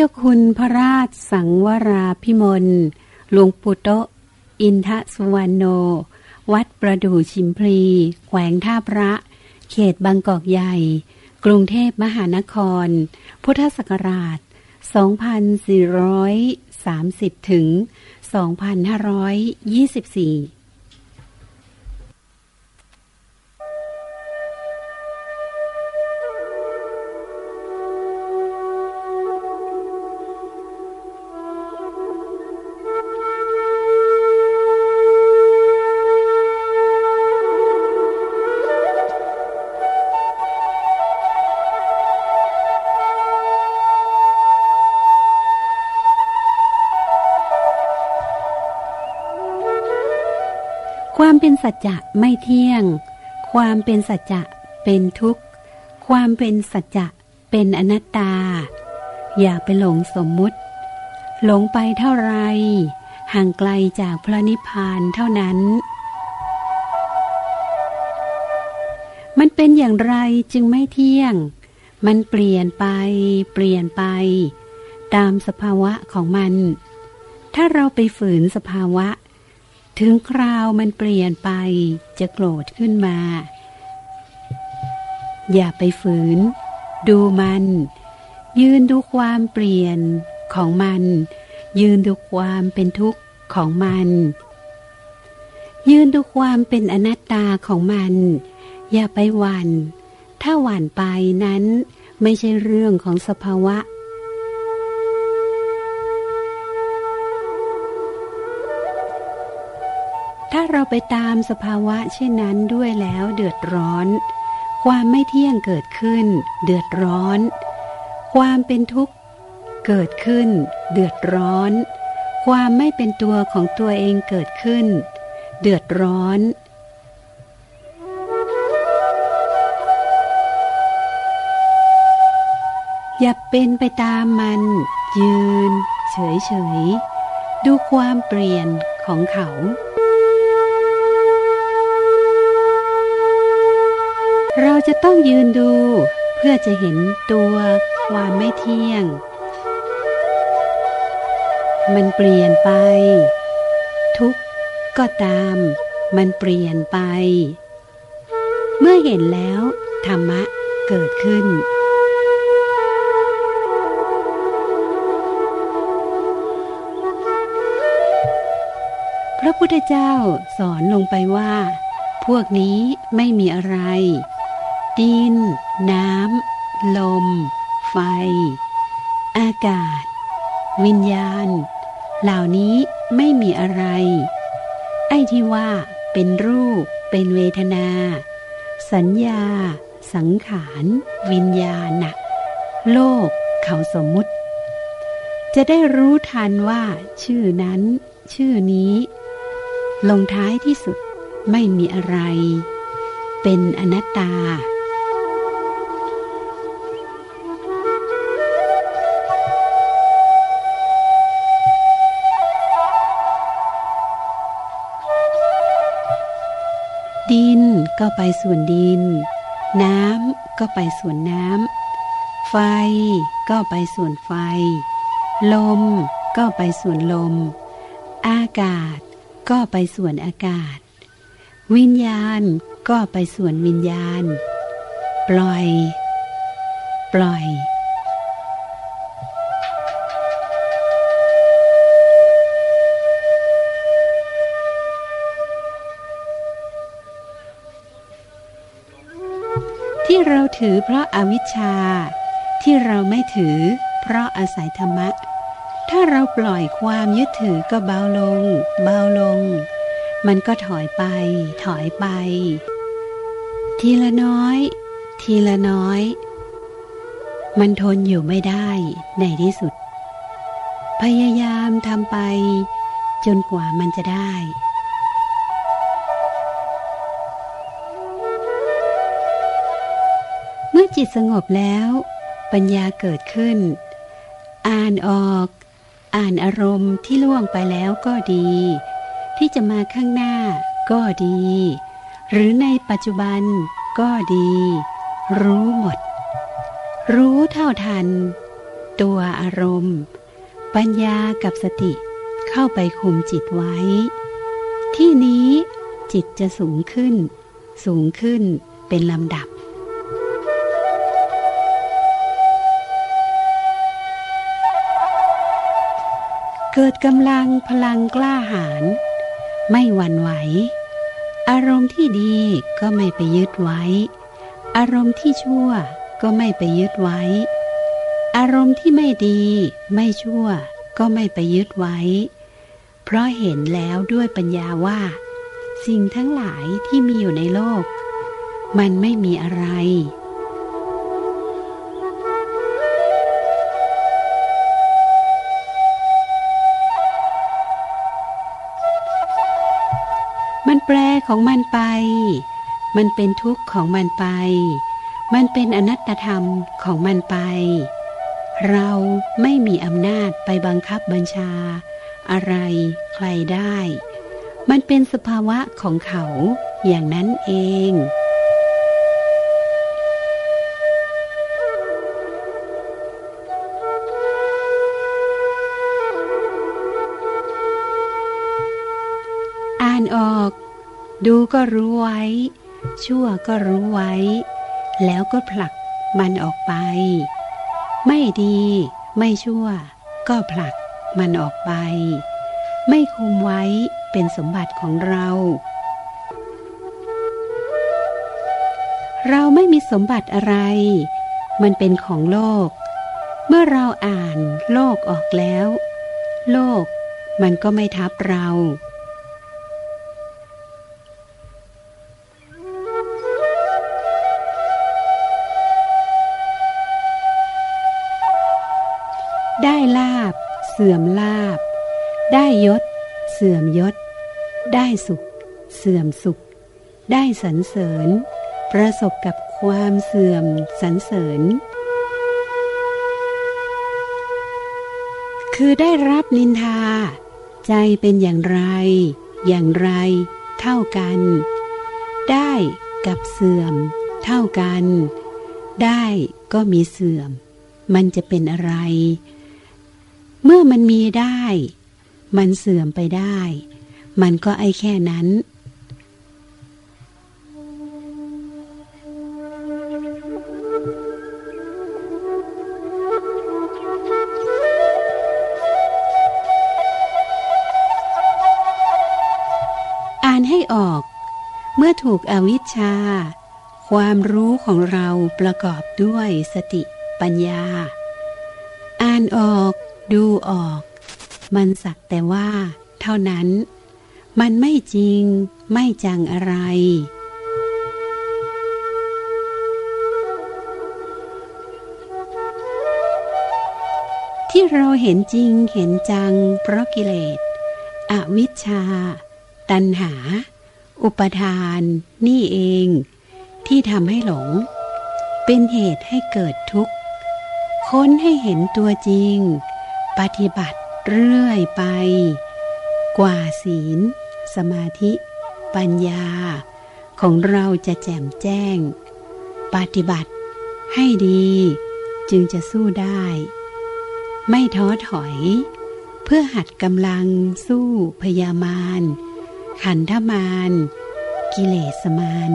เจ้าคุณพระราชสังวราพิมลหลวงปู่โตอินทสุวรรณโน วัดประดู่ชิมพลี แขวงท่าพระ เขตบางกอกใหญ่ กรุงเทพมหานคร พุทธศักราช 2430 ถึง 2524 ความเป็นสัจจะไม่เที่ยง ความเป็นสัจจะเป็นทุกข์ ความเป็นสัจจะเป็นอนัตตา อย่าไปหลงสมมุติ หลงไปเท่าไร ห่างไกลจากพระนิพพานเท่านั้น มันเป็นอย่างไรจึงไม่เที่ยง มันเปลี่ยนไป เปลี่ยนไป ตามสภาวะของมัน ถ้าเราไปฝืนสภาวะ ถึงคราวมันเปลี่ยนไปจะโกรธขึ้นมา อย่าไปฝืน ดูมัน ยืนดูความเปลี่ยนของมัน ยืนดูความเป็นทุกข์ของมัน ยืนดูความเป็นอนัตตาของมัน อย่าไปหวัน่น ถ้าหวั่นไปนั้นไม่ใช่เรื่องของสภาวะ ถ้าเราไปตามสภาวะเช่นนั้นด้วยแล้วเดือดร้อน ความไม่เที่ยงเกิดขึ้น เดือดร้อน ความเป็นทุกข์เกิดขึ้น เดือดร้อน ความไม่เป็นตัวของตัวเองเกิดขึ้น เดือดร้อนอย่าเป็นไปตามมัน ยืน เฉยเฉยดูความเปลี่ยนของเขา เราจะต้องยืนดูเพื่อจะเห็นตัวความไม่เที่ยง มันเปลี่ยนไป ทุกก็ตาม มันเปลี่ยนไป เมื่อเห็นแล้ว ธรรมะเกิดขึ้นพระพุทธเจ้าสอนลงไปว่า พวกนี้ไม่มีอะไร ดิน น้ำ ลม ไฟ อากาศ วิญญาณ เหล่านี้ไม่มีอะไร ไอ้ที่ว่าเป็นรูป เป็นเวทนา สัญญา สังขาร วิญญาณะโลกเขาสมมุติ จะได้รู้ทันว่า ชื่อนั้น ชื่อนี้ ลงท้ายที่สุดไม่มีอะไร เป็นอนัตตา ไปส่วนดิน น้ำก็ไปส่วนน้ำ ไฟก็ไปส่วนไฟ ลมก็ไปส่วนลม อากาศก็ไปส่วนอากาศ วิญญาณก็ไปส่วนวิญญาณ ปล่อย ปล่อย เราถือเพราะอาวิชชา ที่เราไม่ถือ เพราะอาศัยธรรมะ ถ้าเราปล่อยความยึดถือก็เบาลง เบาลง มันก็ถอยไป ถอยไป ทีละน้อย ทีละน้อย มันทนอยู่ไม่ได้ในที่สุด พยายามทำไป จนกว่ามันจะได้ จิตสงบแล้ว ปัญญาเกิดขึ้น อ่านออก อ่านอารมณ์ที่ล่วงไปแล้วก็ดี ที่จะมาข้างหน้าก็ดี หรือในปัจจุบันก็ดี รู้หมด รู้เท่าทัน ตัวอารมณ์ ปัญญากับสติเข้าไปคุมจิตไว้ ที่นี้จิตจะสูงขึ้น สูงขึ้นเป็นลำดับ เกิดกำลังพลังกล้าหาญไม่หวั่นไหว อารมณ์ที่ดีก็ไม่ไปยึดไว้ อารมณ์ที่ชั่วก็ไม่ไปยึดไว้ อารมณ์ที่ไม่ดี ไม่ชั่ว ก็ไม่ไปยึดไว้ เพราะเห็นแล้วด้วยปัญญาว่า สิ่งทั้งหลายที่มีอยู่ในโลก มันไม่มีอะไร ของมันไป มันเป็นทุกข์ของมันไป มันเป็นอนัตตธรรมของมันไป เราไม่มีอำนาจไปบังคับบัญชา อะไรใครได้ มันเป็นสภาวะของเขาอย่างนั้นเองอ่านออก ดูก็รู้ไว้ ชั่วก็รู้ไว้ แล้วก็ผลักมันออกไป ไม่ดีไม่ชั่ว ก็ผลักมันออกไป ไม่คุมไว้เป็นสมบัติของเรา เราไม่มีสมบัติอะไร มันเป็นของโลก เมื่อเราอ่านโลกออกแล้ว โลกมันก็ไม่ทับเรา สื่อมลาบ ได้ยศ เสื่อมยศ ได้สุข เสื่อมสุข ได้สรรเสริญ ประสบกับความเสื่อมสรรเสริญ คือได้รับนินทา ใจเป็นอย่างไร อย่างไร เท่ากัน ได้กับเสื่อม เท่ากัน ได้ก็มีเสื่อม มันจะเป็นอะไร เมื่อมันมีได้ มันเสื่อมไปได้ มันก็ไอแค่นั้น อ่านให้ออก เมื่อถูกอวิชชา ความรู้ของเราประกอบด้วยสติปัญญา อ่านออก ดูออก มันสักแต่ว่า เท่านั้น มันไม่จริง ไม่จังอะไร ที่เราเห็นจริงเห็นจัง เพราะกิเลส อวิชชา ตัณหา อุปทาน นี่เอง ที่ทำให้หลง เป็นเหตุให้เกิดทุกข์ ค้นให้เห็นตัวจริง ปฏิบัติเรื่อยไป กว่าศีล สมาธิ ปัญญา ของเราจะแจ่มแจ้ง ปฏิบัติให้ดีจึงจะสู้ได้ ไม่ท้อถอย เพื่อหัดกำลังสู้พยามารขันธมารกิเลสมาร